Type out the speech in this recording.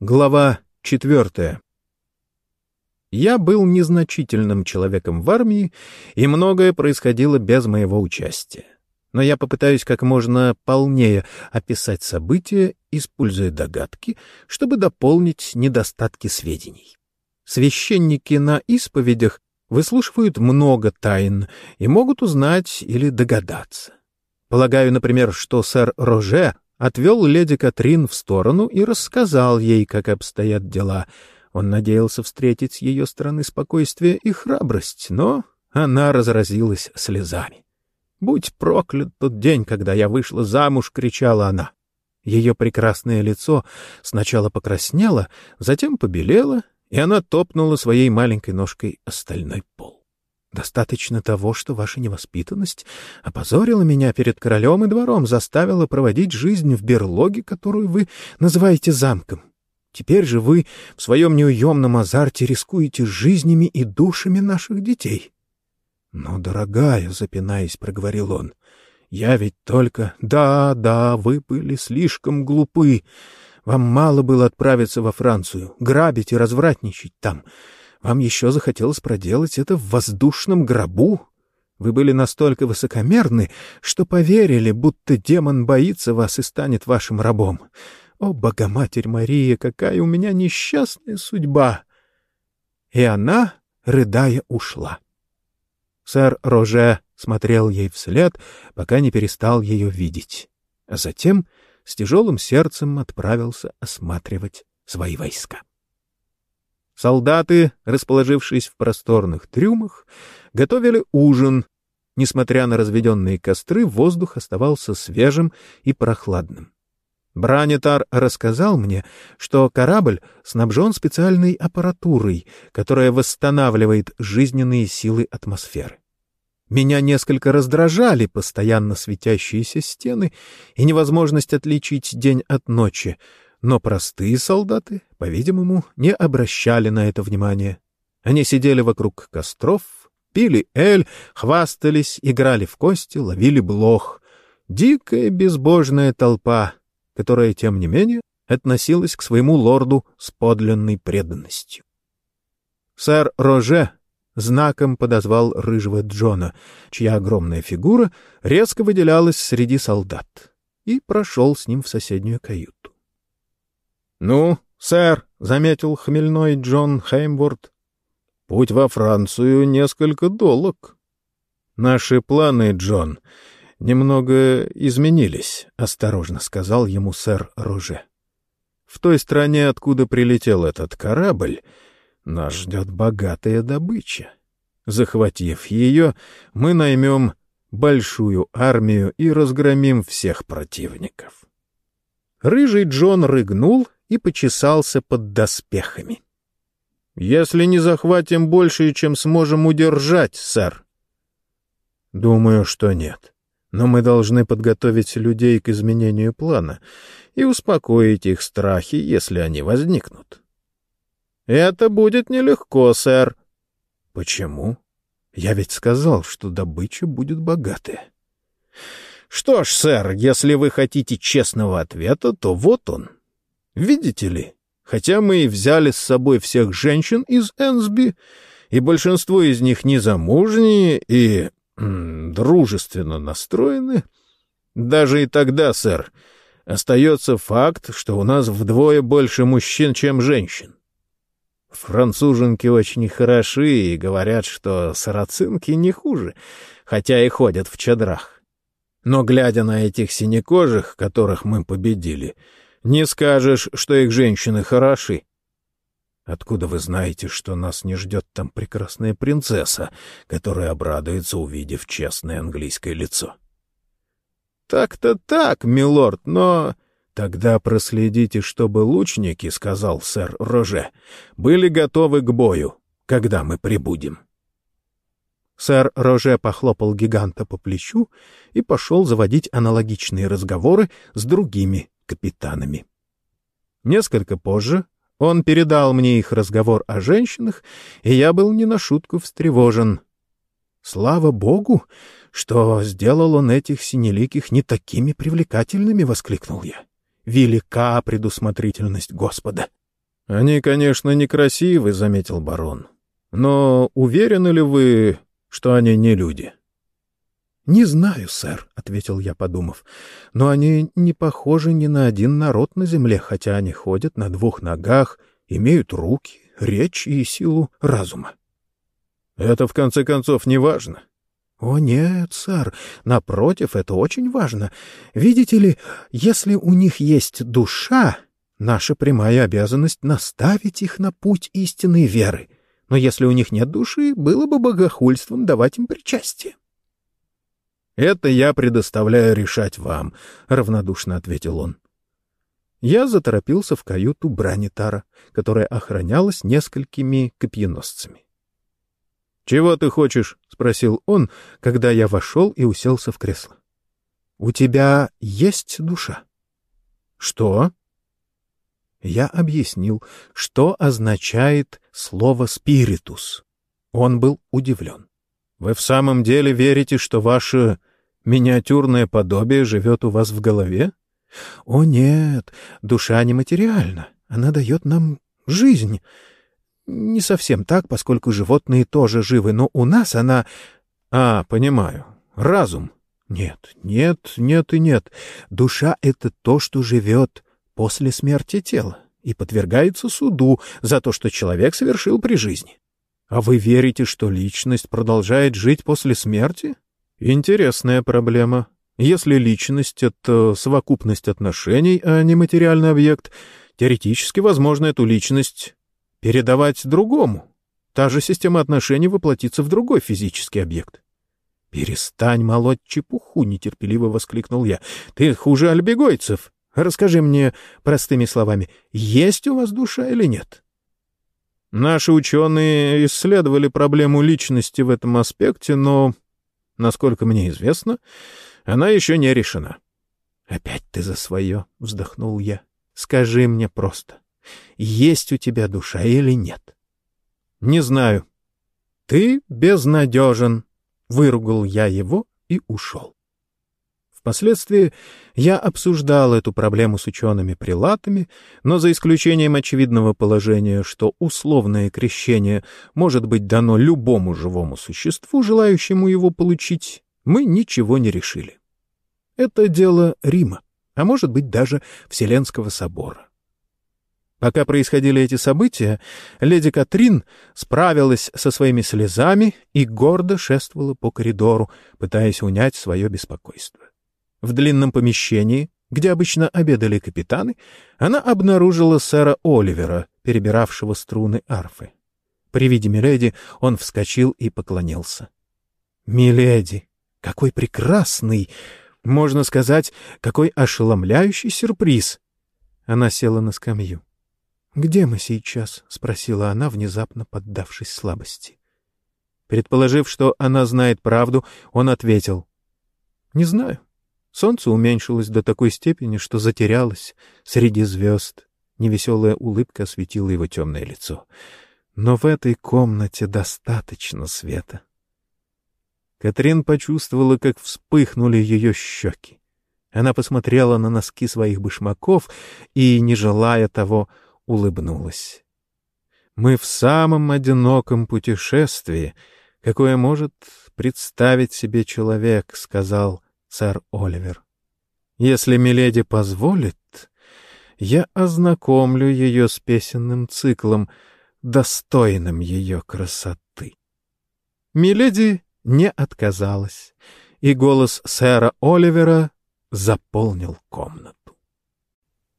Глава четвертая. Я был незначительным человеком в армии, и многое происходило без моего участия. Но я попытаюсь как можно полнее описать события, используя догадки, чтобы дополнить недостатки сведений. Священники на исповедях выслушивают много тайн и могут узнать или догадаться. Полагаю, например, что сэр Роже отвел леди Катрин в сторону и рассказал ей, как обстоят дела. Он надеялся встретить с ее стороны спокойствие и храбрость, но она разразилась слезами. «Будь проклят тот день, когда я вышла замуж!» — кричала она. Ее прекрасное лицо сначала покраснело, затем побелело, и она топнула своей маленькой ножкой остальной пол. Достаточно того, что ваша невоспитанность опозорила меня перед королем и двором, заставила проводить жизнь в берлоге, которую вы называете замком. Теперь же вы в своем неуемном азарте рискуете жизнями и душами наших детей. — Но, дорогая, — запинаясь, проговорил он, — я ведь только... Да, да, вы были слишком глупы. Вам мало было отправиться во Францию, грабить и развратничать там. Вам еще захотелось проделать это в воздушном гробу? Вы были настолько высокомерны, что поверили, будто демон боится вас и станет вашим рабом. О, Богоматерь Мария, какая у меня несчастная судьба!» И она, рыдая, ушла. Сэр Роже смотрел ей вслед, пока не перестал ее видеть, а затем с тяжелым сердцем отправился осматривать свои войска. Солдаты, расположившись в просторных трюмах, готовили ужин. Несмотря на разведенные костры, воздух оставался свежим и прохладным. Бранитар рассказал мне, что корабль снабжен специальной аппаратурой, которая восстанавливает жизненные силы атмосферы. Меня несколько раздражали постоянно светящиеся стены и невозможность отличить день от ночи, но простые солдаты, по-видимому, не обращали на это внимания. Они сидели вокруг костров, пили эль, хвастались, играли в кости, ловили блох. Дикая безбожная толпа, которая, тем не менее, относилась к своему лорду с подлинной преданностью. Сэр Роже знаком подозвал рыжего Джона, чья огромная фигура резко выделялась среди солдат, и прошел с ним в соседнюю каюту. — Ну, сэр, — заметил хмельной Джон Хеймворд, — путь во Францию несколько долг. — Наши планы, Джон, немного изменились, — осторожно сказал ему сэр Руже. — В той стране, откуда прилетел этот корабль, нас ждет богатая добыча. Захватив ее, мы наймем большую армию и разгромим всех противников. Рыжий Джон рыгнул и почесался под доспехами. — Если не захватим больше, чем сможем удержать, сэр. — Думаю, что нет. Но мы должны подготовить людей к изменению плана и успокоить их страхи, если они возникнут. — Это будет нелегко, сэр. — Почему? Я ведь сказал, что добыча будет богатая. — Что ж, сэр, если вы хотите честного ответа, то вот он — Видите ли, хотя мы и взяли с собой всех женщин из Энсби, и большинство из них незамужние и дружественно настроены, даже и тогда, сэр, остается факт, что у нас вдвое больше мужчин, чем женщин. Француженки очень хороши и говорят, что сарацинки не хуже, хотя и ходят в чадрах. Но, глядя на этих синекожих, которых мы победили, — не скажешь, что их женщины хороши. Откуда вы знаете, что нас не ждет там прекрасная принцесса, которая обрадуется, увидев честное английское лицо? Так-то так, милорд, но... Тогда проследите, чтобы лучники, — сказал сэр Роже, — были готовы к бою, когда мы прибудем. Сэр Роже похлопал гиганта по плечу и пошел заводить аналогичные разговоры с другими капитанами. Несколько позже он передал мне их разговор о женщинах, и я был не на шутку встревожен. «Слава Богу, что сделал он этих синеликих не такими привлекательными!» — воскликнул я. «Велика предусмотрительность Господа!» «Они, конечно, некрасивы», — заметил барон. «Но уверены ли вы, что они не люди?» «Не знаю, сэр», — ответил я, подумав. «Но они не похожи ни на один народ на земле, хотя они ходят на двух ногах, имеют руки, речь и силу разума». «Это, в конце концов, не важно». «О, нет, сэр, напротив, это очень важно. Видите ли, если у них есть душа, наша прямая обязанность наставить их на путь истинной веры. Но если у них нет души, было бы богохульством давать им причастие». «Это я предоставляю решать вам», — равнодушно ответил он. Я заторопился в каюту Бранитара, которая охранялась несколькими копьеносцами. «Чего ты хочешь?» — спросил он, когда я вошел и уселся в кресло. «У тебя есть душа?» «Что?» Я объяснил, что означает слово «спиритус». Он был удивлен. «Вы в самом деле верите, что ваше Миниатюрное подобие живет у вас в голове? О нет, душа нематериальна. Она дает нам жизнь. Не совсем так, поскольку животные тоже живы, но у нас она... А, понимаю. Разум. Нет, нет, нет и нет. Душа — это то, что живет после смерти тела и подвергается суду за то, что человек совершил при жизни. А вы верите, что личность продолжает жить после смерти? Интересная проблема. Если личность — это совокупность отношений, а не материальный объект, теоретически возможно эту личность передавать другому. Та же система отношений воплотится в другой физический объект. «Перестань молоть чепуху!» — нетерпеливо воскликнул я. «Ты хуже альбегойцев. Расскажи мне простыми словами, есть у вас душа или нет?» Наши ученые исследовали проблему личности в этом аспекте, но Насколько мне известно, она еще не решена. — Опять ты за свое, — вздохнул я. — Скажи мне просто, есть у тебя душа или нет? — Не знаю. — Ты безнадежен, — выругал я его и ушел. Впоследствии я обсуждал эту проблему с учеными-прилатами, но за исключением очевидного положения, что условное крещение может быть дано любому живому существу, желающему его получить, мы ничего не решили. Это дело Рима, а может быть даже Вселенского собора. Пока происходили эти события, леди Катрин справилась со своими слезами и гордо шествовала по коридору, пытаясь унять свое беспокойство. В длинном помещении, где обычно обедали капитаны, она обнаружила сэра Оливера, перебиравшего струны арфы. При виде Миледи он вскочил и поклонился. «Миледи, какой прекрасный, можно сказать, какой ошеломляющий сюрприз!» Она села на скамью. «Где мы сейчас?» — спросила она, внезапно поддавшись слабости. Предположив, что она знает правду, он ответил. «Не знаю. Солнце уменьшилось до такой степени, что затерялось среди звезд. Невеселая улыбка осветила его темное лицо. Но в этой комнате достаточно света. Катрин почувствовала, как вспыхнули ее щеки. Она посмотрела на носки своих башмаков и, не желая того, улыбнулась. «Мы в самом одиноком путешествии, какое может представить себе человек», — сказал сэр Оливер. Если Миледи позволит, я ознакомлю ее с песенным циклом, достойным ее красоты. Миледи не отказалась, и голос сэра Оливера заполнил комнату.